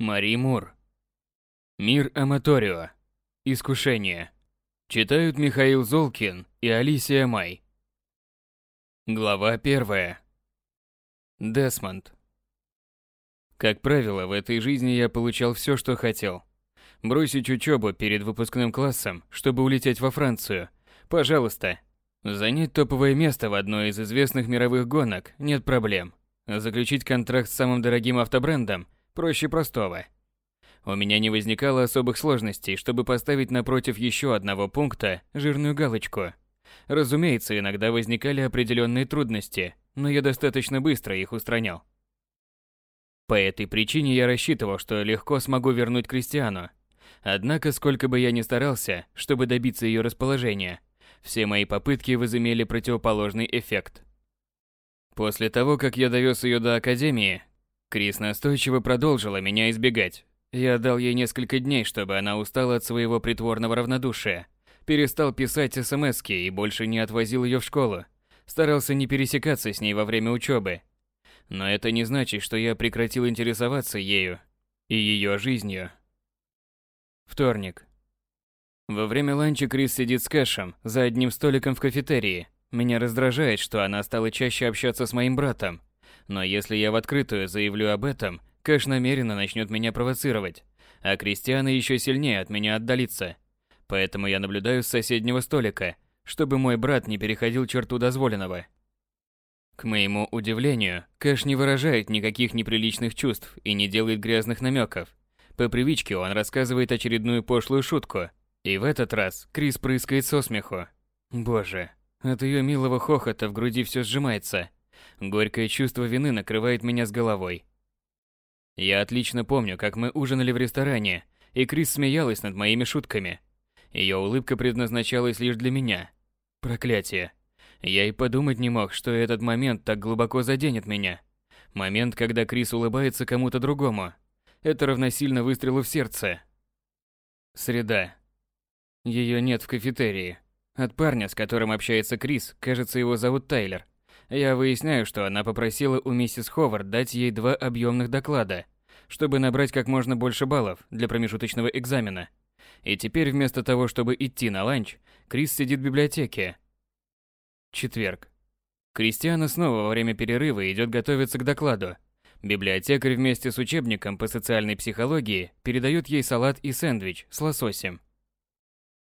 Мари Мур. Мир Аматорио. Искушение. Читают Михаил Золкин и Алисия Май. Глава первая. Десмонд. Как правило, в этой жизни я получал все, что хотел. Бросить учебу перед выпускным классом, чтобы улететь во Францию. Пожалуйста. Занять топовое место в одной из известных мировых гонок нет проблем. Заключить контракт с самым дорогим автобрендом проще простого. У меня не возникало особых сложностей, чтобы поставить напротив еще одного пункта жирную галочку. Разумеется, иногда возникали определенные трудности, но я достаточно быстро их устранял. По этой причине я рассчитывал, что легко смогу вернуть Кристиану. Однако, сколько бы я ни старался, чтобы добиться ее расположения, все мои попытки возымели противоположный эффект. После того, как я довез ее до академии, Крис настойчиво продолжила меня избегать. Я дал ей несколько дней, чтобы она устала от своего притворного равнодушия. Перестал писать смски и больше не отвозил ее в школу. Старался не пересекаться с ней во время учебы. Но это не значит, что я прекратил интересоваться ею и ее жизнью. Вторник. Во время ланча Крис сидит с Кэшем за одним столиком в кафетерии. Меня раздражает, что она стала чаще общаться с моим братом. Но если я в открытую заявлю об этом, Кэш намеренно начнет меня провоцировать, а Кристиана еще сильнее от меня отдалится. Поэтому я наблюдаю с соседнего столика, чтобы мой брат не переходил черту дозволенного. К моему удивлению, Кэш не выражает никаких неприличных чувств и не делает грязных намеков. По привычке он рассказывает очередную пошлую шутку. И в этот раз Крис прыскает со смеху. Боже, от ее милого хохота в груди все сжимается. Горькое чувство вины накрывает меня с головой. Я отлично помню, как мы ужинали в ресторане, и Крис смеялась над моими шутками. Ее улыбка предназначалась лишь для меня. Проклятие. Я и подумать не мог, что этот момент так глубоко заденет меня. Момент, когда Крис улыбается кому-то другому. Это равносильно выстрелу в сердце. Среда. Ее нет в кафетерии. От парня, с которым общается Крис, кажется, его зовут Тайлер. Я выясняю, что она попросила у миссис Ховард дать ей два объемных доклада, чтобы набрать как можно больше баллов для промежуточного экзамена. И теперь вместо того, чтобы идти на ланч, Крис сидит в библиотеке. Четверг. Кристиана снова во время перерыва идет готовиться к докладу. Библиотекарь вместе с учебником по социальной психологии передает ей салат и сэндвич с лососем.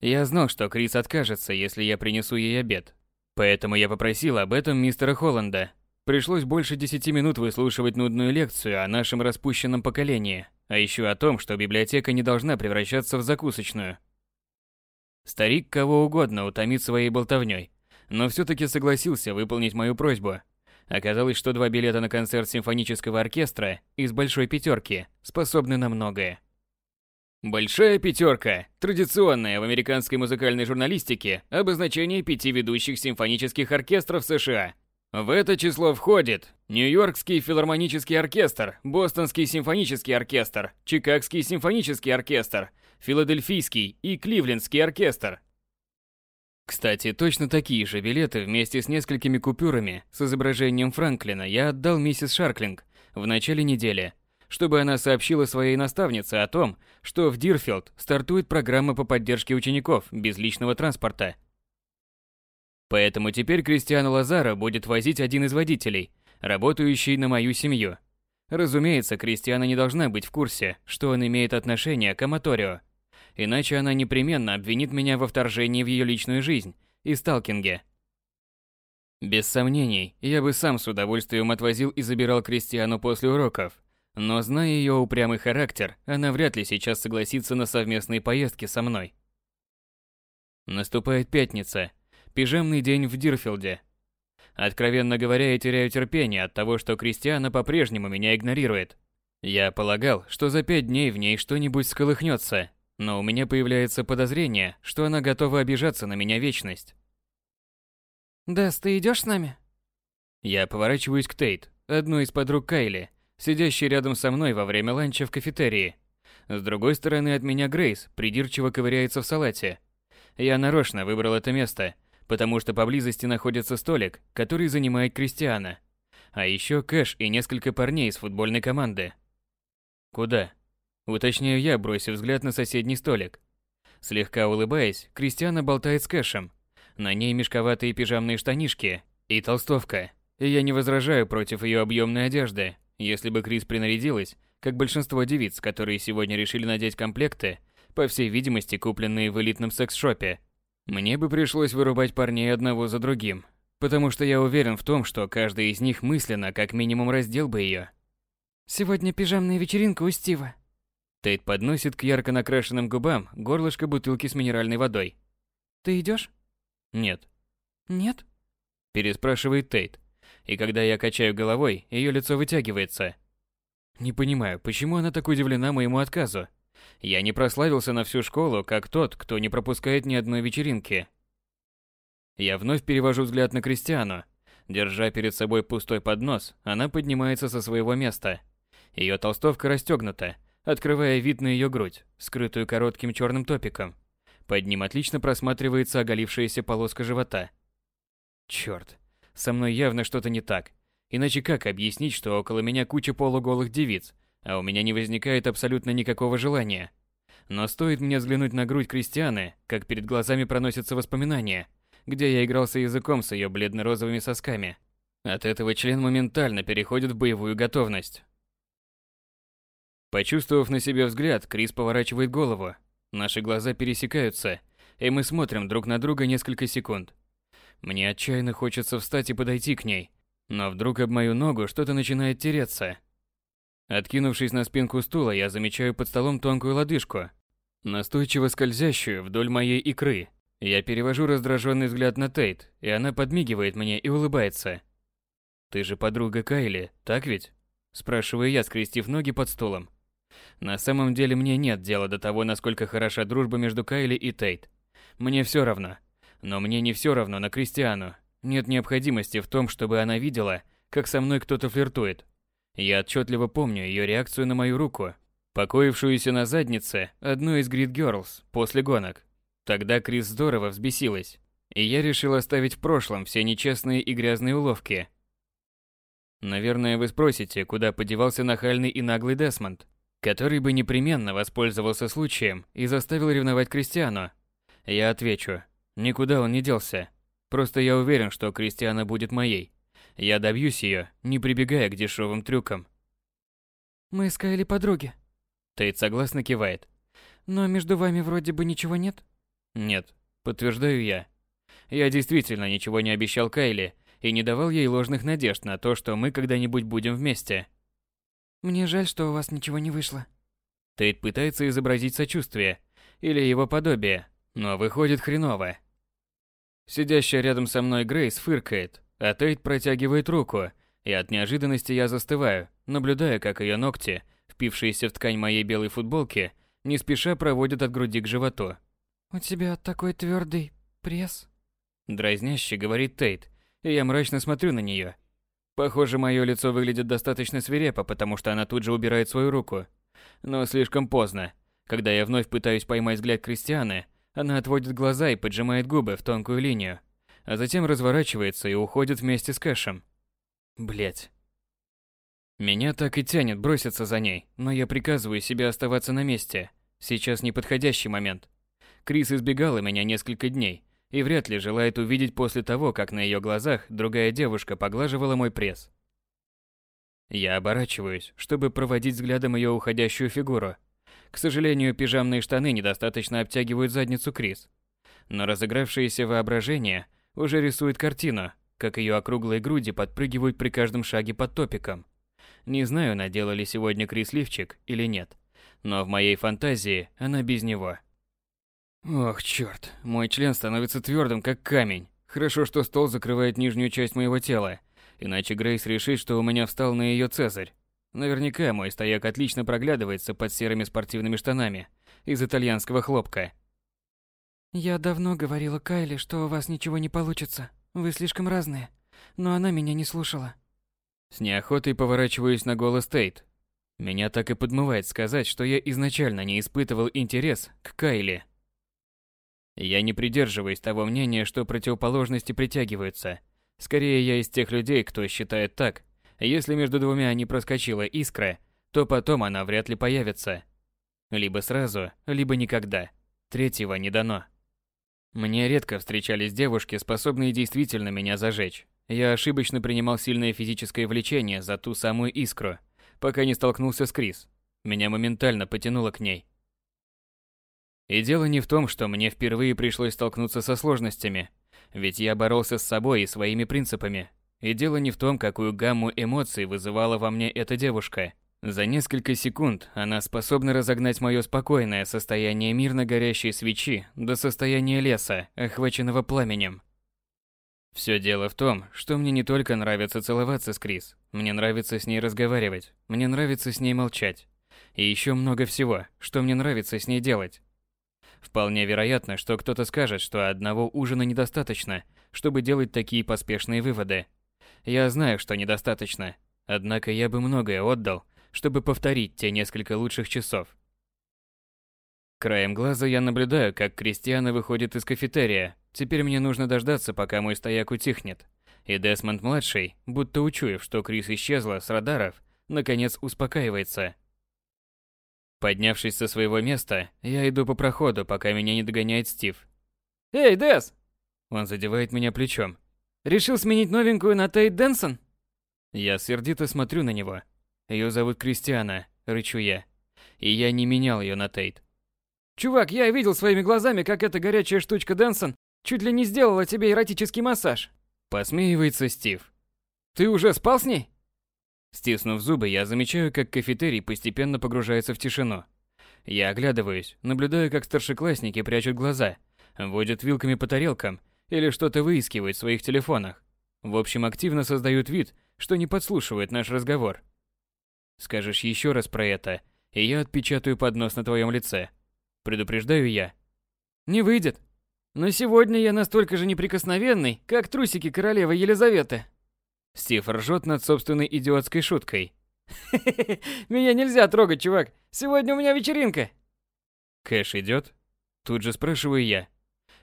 Я знал, что Крис откажется, если я принесу ей обед, Поэтому я попросил об этом мистера Холланда. Пришлось больше десяти минут выслушивать нудную лекцию о нашем распущенном поколении, а еще о том, что библиотека не должна превращаться в закусочную. Старик кого угодно утомит своей болтовней, но все-таки согласился выполнить мою просьбу. Оказалось, что два билета на концерт симфонического оркестра из большой пятерки способны на многое. Большая пятерка – традиционное в американской музыкальной журналистике обозначение пяти ведущих симфонических оркестров США. В это число входит Нью-Йоркский филармонический оркестр, Бостонский симфонический оркестр, Чикагский симфонический оркестр, Филадельфийский и Кливлендский оркестр. Кстати, точно такие же билеты вместе с несколькими купюрами с изображением Франклина я отдал миссис Шарклинг в начале недели – чтобы она сообщила своей наставнице о том, что в Дирфилд стартует программа по поддержке учеников без личного транспорта. Поэтому теперь Кристиана Лазара будет возить один из водителей, работающий на мою семью. Разумеется, Кристиана не должна быть в курсе, что он имеет отношение к Аматорио. Иначе она непременно обвинит меня во вторжении в ее личную жизнь и сталкинге. Без сомнений, я бы сам с удовольствием отвозил и забирал Кристиану после уроков, но зная ее упрямый характер, она вряд ли сейчас согласится на совместные поездки со мной. Наступает пятница, пижамный день в Дирфилде. Откровенно говоря, я теряю терпение от того, что Кристиана по-прежнему меня игнорирует. Я полагал, что за пять дней в ней что-нибудь сколыхнется, но у меня появляется подозрение, что она готова обижаться на меня вечность. «Дэс, ты идешь с нами?» Я поворачиваюсь к Тейт, одной из подруг Кайли, сидящий рядом со мной во время ланча в кафетерии. С другой стороны от меня Грейс придирчиво ковыряется в салате. Я нарочно выбрал это место, потому что поблизости находится столик, который занимает Кристиана. А еще Кэш и несколько парней из футбольной команды. Куда? Уточняю я, бросив взгляд на соседний столик. Слегка улыбаясь, Кристиана болтает с Кэшем. На ней мешковатые пижамные штанишки и толстовка. И я не возражаю против ее объемной одежды. Если бы Крис принарядилась, как большинство девиц, которые сегодня решили надеть комплекты, по всей видимости, купленные в элитном секс-шопе, мне бы пришлось вырубать парней одного за другим, потому что я уверен в том, что каждый из них мысленно как минимум раздел бы ее. Сегодня пижамная вечеринка у Стива. Тейт подносит к ярко накрашенным губам горлышко бутылки с минеральной водой. Ты идешь? Нет. Нет? Переспрашивает Тейт. И когда я качаю головой, ее лицо вытягивается. Не понимаю, почему она так удивлена моему отказу. Я не прославился на всю школу, как тот, кто не пропускает ни одной вечеринки. Я вновь перевожу взгляд на Кристиану. Держа перед собой пустой поднос, она поднимается со своего места. Ее толстовка расстегнута, открывая вид на ее грудь, скрытую коротким черным топиком. Под ним отлично просматривается оголившаяся полоска живота. Черт, со мной явно что-то не так. Иначе как объяснить, что около меня куча полуголых девиц, а у меня не возникает абсолютно никакого желания? Но стоит мне взглянуть на грудь Кристианы, как перед глазами проносятся воспоминания, где я игрался языком с ее бледно-розовыми сосками. От этого член моментально переходит в боевую готовность. Почувствовав на себе взгляд, Крис поворачивает голову. Наши глаза пересекаются, и мы смотрим друг на друга несколько секунд. Мне отчаянно хочется встать и подойти к ней, но вдруг об мою ногу что-то начинает тереться. Откинувшись на спинку стула, я замечаю под столом тонкую лодыжку, настойчиво скользящую вдоль моей икры. Я перевожу раздраженный взгляд на Тейт, и она подмигивает мне и улыбается. «Ты же подруга Кайли, так ведь?» Спрашиваю я, скрестив ноги под стулом. На самом деле мне нет дела до того, насколько хороша дружба между Кайли и Тейт. Мне все равно. Но мне не все равно на Кристиану. Нет необходимости в том, чтобы она видела, как со мной кто-то флиртует. Я отчетливо помню ее реакцию на мою руку, покоившуюся на заднице одной из Grid Girls после гонок. Тогда Крис здорово взбесилась, и я решил оставить в прошлом все нечестные и грязные уловки. Наверное, вы спросите, куда подевался нахальный и наглый Десмонд который бы непременно воспользовался случаем и заставил ревновать Кристиану. Я отвечу, никуда он не делся. Просто я уверен, что Кристиана будет моей. Я добьюсь ее, не прибегая к дешевым трюкам. Мы искали подруги. Тейт согласно кивает. Но между вами вроде бы ничего нет? Нет, подтверждаю я. Я действительно ничего не обещал Кайли и не давал ей ложных надежд на то, что мы когда-нибудь будем вместе. Мне жаль, что у вас ничего не вышло. Тейт пытается изобразить сочувствие или его подобие, но выходит хреново. Сидящая рядом со мной Грейс фыркает, а Тейт протягивает руку, и от неожиданности я застываю, наблюдая, как ее ногти, впившиеся в ткань моей белой футболки, не спеша проводят от груди к животу. «У тебя такой твердый пресс?» Дразняще говорит Тейт, и я мрачно смотрю на нее. Похоже, мое лицо выглядит достаточно свирепо, потому что она тут же убирает свою руку. Но слишком поздно. Когда я вновь пытаюсь поймать взгляд Кристианы, она отводит глаза и поджимает губы в тонкую линию, а затем разворачивается и уходит вместе с Кэшем. Блять. Меня так и тянет броситься за ней, но я приказываю себе оставаться на месте. Сейчас неподходящий момент. Крис избегала меня несколько дней, и вряд ли желает увидеть после того, как на ее глазах другая девушка поглаживала мой пресс. Я оборачиваюсь, чтобы проводить взглядом ее уходящую фигуру. К сожалению, пижамные штаны недостаточно обтягивают задницу Крис. Но разыгравшееся воображение уже рисует картину, как ее округлые груди подпрыгивают при каждом шаге под топиком. Не знаю, надела ли сегодня Крис лифчик или нет, но в моей фантазии она без него. Ох, черт, мой член становится твердым, как камень. Хорошо, что стол закрывает нижнюю часть моего тела, иначе Грейс решит, что у меня встал на ее цезарь. Наверняка мой стояк отлично проглядывается под серыми спортивными штанами из итальянского хлопка. Я давно говорила Кайле, что у вас ничего не получится. Вы слишком разные. Но она меня не слушала. С неохотой поворачиваюсь на голос Тейт. Меня так и подмывает сказать, что я изначально не испытывал интерес к Кайле. Я не придерживаюсь того мнения, что противоположности притягиваются. Скорее, я из тех людей, кто считает так. Если между двумя не проскочила искра, то потом она вряд ли появится. Либо сразу, либо никогда. Третьего не дано. Мне редко встречались девушки, способные действительно меня зажечь. Я ошибочно принимал сильное физическое влечение за ту самую искру, пока не столкнулся с Крис. Меня моментально потянуло к ней. И дело не в том, что мне впервые пришлось столкнуться со сложностями, ведь я боролся с собой и своими принципами. И дело не в том, какую гамму эмоций вызывала во мне эта девушка. За несколько секунд она способна разогнать мое спокойное состояние мирно горящей свечи до состояния леса, охваченного пламенем. Все дело в том, что мне не только нравится целоваться с Крис, мне нравится с ней разговаривать, мне нравится с ней молчать. И еще много всего, что мне нравится с ней делать. Вполне вероятно, что кто-то скажет, что одного ужина недостаточно, чтобы делать такие поспешные выводы. Я знаю, что недостаточно, однако я бы многое отдал, чтобы повторить те несколько лучших часов. Краем глаза я наблюдаю, как Кристиана выходит из кафетерия. Теперь мне нужно дождаться, пока мой стояк утихнет. И Десмонд-младший, будто учуяв, что Крис исчезла с радаров, наконец успокаивается – Поднявшись со своего места, я иду по проходу, пока меня не догоняет Стив. «Эй, Дэс!» Он задевает меня плечом. «Решил сменить новенькую на Тейт Дэнсон?» Я сердито смотрю на него. Ее зовут Кристиана, рычу я. И я не менял ее на Тейт. «Чувак, я видел своими глазами, как эта горячая штучка Дэнсон чуть ли не сделала тебе эротический массаж». Посмеивается Стив. «Ты уже спал с ней?» Стиснув зубы, я замечаю, как кафетерий постепенно погружается в тишину. Я оглядываюсь, наблюдаю, как старшеклассники прячут глаза, водят вилками по тарелкам или что-то выискивают в своих телефонах. В общем, активно создают вид, что не подслушивают наш разговор. Скажешь еще раз про это, и я отпечатаю поднос на твоем лице. Предупреждаю я. Не выйдет. Но сегодня я настолько же неприкосновенный, как трусики королевы Елизаветы. Стив ржет над собственной идиотской шуткой. Меня нельзя трогать, чувак. Сегодня у меня вечеринка. Кэш идет? Тут же спрашиваю я.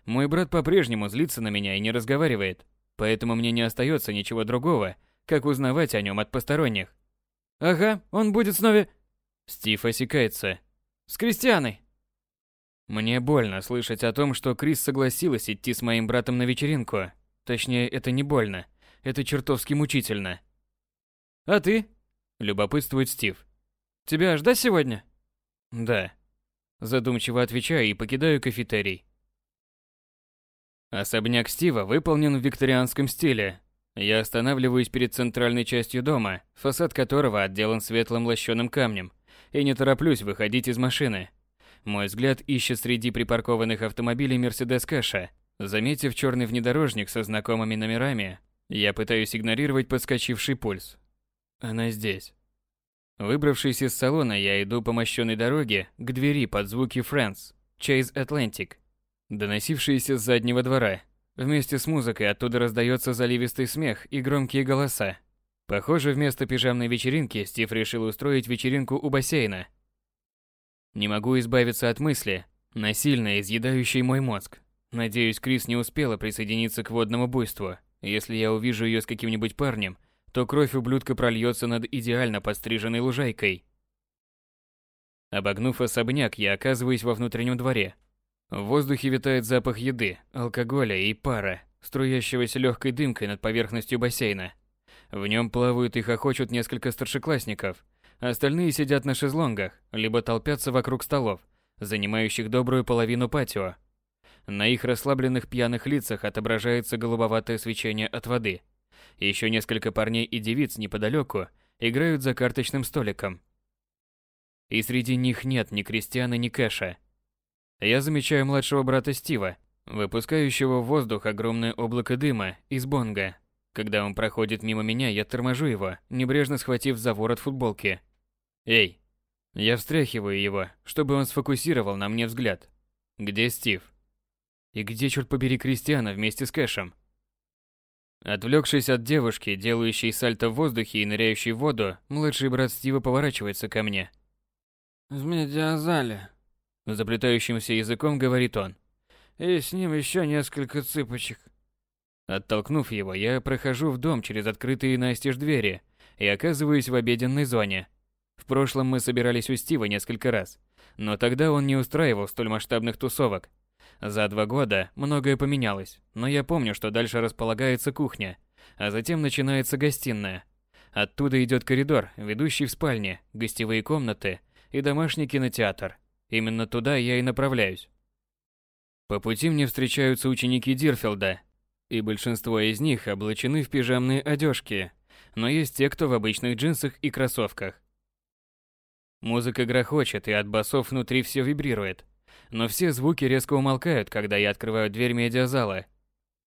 Мой брат по-прежнему злится на меня и не разговаривает, поэтому мне не остается ничего другого, как узнавать о нем от посторонних. Ага, он будет снова... Стив осекается. С Кристианой. Мне больно слышать о том, что Крис согласилась идти с моим братом на вечеринку. Точнее, это не больно. Это чертовски мучительно. А ты? Любопытствует Стив. Тебя ждать сегодня? Да. Задумчиво отвечаю и покидаю кафетерий. Особняк Стива выполнен в викторианском стиле. Я останавливаюсь перед центральной частью дома, фасад которого отделан светлым лощеным камнем, и не тороплюсь выходить из машины. Мой взгляд ищет среди припаркованных автомобилей Мерседес Кэша. Заметив черный внедорожник со знакомыми номерами, я пытаюсь игнорировать подскочивший пульс. Она здесь. Выбравшись из салона, я иду по мощенной дороге к двери под звуки Friends, Chase Atlantic, доносившиеся с заднего двора. Вместе с музыкой оттуда раздается заливистый смех и громкие голоса. Похоже, вместо пижамной вечеринки Стив решил устроить вечеринку у бассейна. Не могу избавиться от мысли, насильно изъедающей мой мозг. Надеюсь, Крис не успела присоединиться к водному буйству. Если я увижу ее с каким-нибудь парнем, то кровь ублюдка прольется над идеально подстриженной лужайкой. Обогнув особняк, я оказываюсь во внутреннем дворе. В воздухе витает запах еды, алкоголя и пара, струящегося легкой дымкой над поверхностью бассейна. В нем плавают и хохочут несколько старшеклассников. Остальные сидят на шезлонгах, либо толпятся вокруг столов, занимающих добрую половину патио. На их расслабленных пьяных лицах отображается голубоватое свечение от воды. Еще несколько парней и девиц неподалеку играют за карточным столиком. И среди них нет ни Кристиана, ни Кэша. Я замечаю младшего брата Стива, выпускающего в воздух огромное облако дыма из бонга. Когда он проходит мимо меня, я торможу его, небрежно схватив за ворот футболки. «Эй!» Я встряхиваю его, чтобы он сфокусировал на мне взгляд. «Где Стив?» И где, черт побери, Кристиана вместе с Кэшем? Отвлекшись от девушки, делающей сальто в воздухе и ныряющей в воду, младший брат Стива поворачивается ко мне. «В медиазале», — заплетающимся языком говорит он. «И с ним еще несколько цыпочек». Оттолкнув его, я прохожу в дом через открытые настежь двери и оказываюсь в обеденной зоне. В прошлом мы собирались у Стива несколько раз, Но тогда он не устраивал столь масштабных тусовок. За два года многое поменялось, но я помню, что дальше располагается кухня, а затем начинается гостиная. Оттуда идет коридор, ведущий в спальне, гостевые комнаты и домашний кинотеатр. Именно туда я и направляюсь. По пути мне встречаются ученики Дирфилда, и большинство из них облачены в пижамные одежки, но есть те, кто в обычных джинсах и кроссовках. Музыка грохочет, и от басов внутри все вибрирует. Но все звуки резко умолкают, когда я открываю дверь медиазала.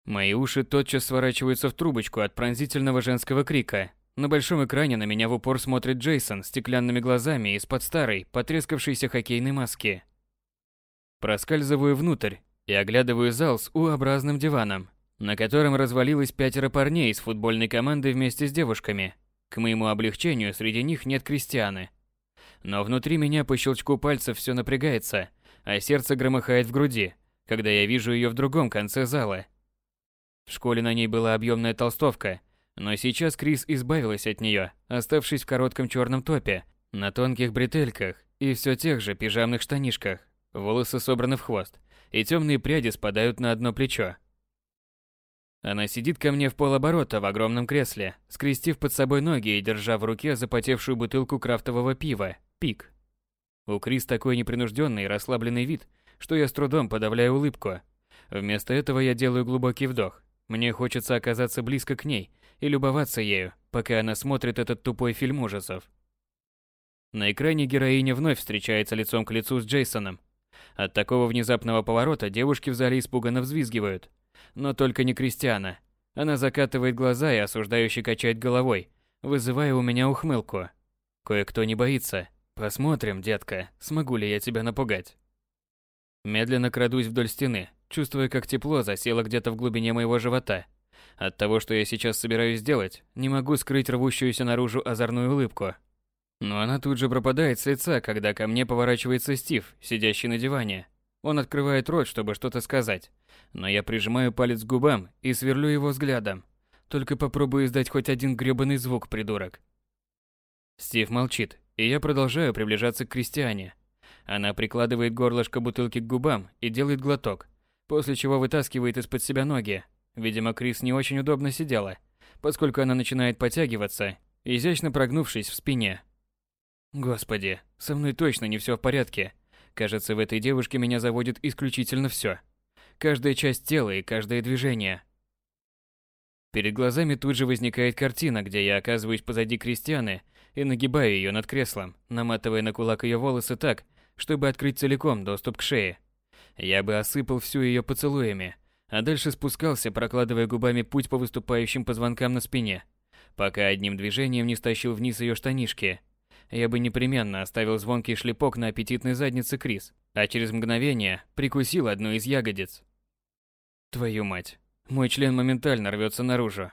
Мои уши тотчас сворачиваются в трубочку от пронзительного женского крика. На большом экране на меня в упор смотрит Джейсон стеклянными глазами из-под старой, потрескавшейся хоккейной маски. Проскальзываю внутрь и оглядываю зал с U-образным диваном, на котором развалилось пятеро парней из футбольной команды вместе с девушками. К моему облегчению среди них нет Кристианы. Но внутри меня по щелчку пальцев все напрягается, а сердце громыхает в груди, когда я вижу ее в другом конце зала. В школе на ней была объемная толстовка, но сейчас Крис избавилась от нее, оставшись в коротком черном топе, на тонких бретельках и все тех же пижамных штанишках. Волосы собраны в хвост, и темные пряди спадают на одно плечо. Она сидит ко мне в полоборота в огромном кресле, скрестив под собой ноги и держа в руке запотевшую бутылку крафтового пива «Пик». У Крис такой непринужденный и расслабленный вид, что я с трудом подавляю улыбку. Вместо этого я делаю глубокий вдох. Мне хочется оказаться близко к ней и любоваться ею, пока она смотрит этот тупой фильм ужасов. На экране героиня вновь встречается лицом к лицу с Джейсоном. От такого внезапного поворота девушки в зале испуганно взвизгивают – но только не Кристиана. Она закатывает глаза и осуждающе качает головой, вызывая у меня ухмылку. Кое-кто не боится. Посмотрим, детка, смогу ли я тебя напугать. Медленно крадусь вдоль стены, чувствуя, как тепло засело где-то в глубине моего живота. От того, что я сейчас собираюсь сделать, не могу скрыть рвущуюся наружу озорную улыбку. Но она тут же пропадает с лица, когда ко мне поворачивается Стив, сидящий на диване. Он открывает рот, чтобы что-то сказать, но я прижимаю палец к губам и сверлю его взглядом. Только попробую издать хоть один грёбаный звук, придурок. Стив молчит, и я продолжаю приближаться к Кристиане. Она прикладывает горлышко бутылки к губам и делает глоток, после чего вытаскивает из-под себя ноги. Видимо, Крис не очень удобно сидела, поскольку она начинает подтягиваться, изящно прогнувшись в спине. Господи, со мной точно не все в порядке. Кажется, в этой девушке меня заводит исключительно все. Каждая часть тела и каждое движение. Перед глазами тут же возникает картина, где я оказываюсь позади Кристианы и нагибаю ее над креслом, наматывая на кулак ее волосы так, чтобы открыть целиком доступ к шее. Я бы осыпал всю ее поцелуями, а дальше спускался, прокладывая губами путь по выступающим позвонкам на спине, пока одним движением не стащил вниз ее штанишки – я бы непременно оставил звонкий шлепок на аппетитной заднице Крис, а через мгновение прикусил одну из ягодиц. Твою мать, мой член моментально рвется наружу.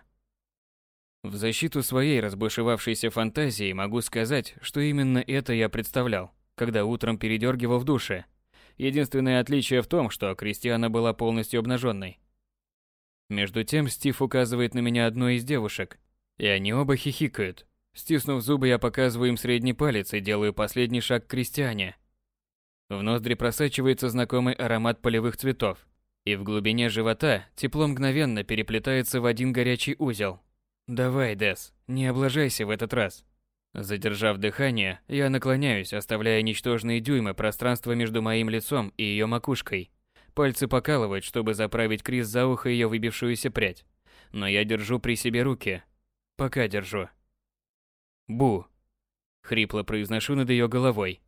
В защиту своей разбушевавшейся фантазии могу сказать, что именно это я представлял, когда утром передергивал в душе. Единственное отличие в том, что Кристиана была полностью обнаженной. Между тем Стив указывает на меня одной из девушек, и они оба хихикают, Стиснув зубы, я показываю им средний палец и делаю последний шаг к крестьяне. В ноздри просачивается знакомый аромат полевых цветов, и в глубине живота тепло мгновенно переплетается в один горячий узел. Давай, Дес, не облажайся в этот раз. Задержав дыхание, я наклоняюсь, оставляя ничтожные дюймы пространства между моим лицом и ее макушкой. Пальцы покалывают, чтобы заправить Крис за ухо ее выбившуюся прядь. Но я держу при себе руки. Пока держу. Бу. Хрипло произношу над ее головой.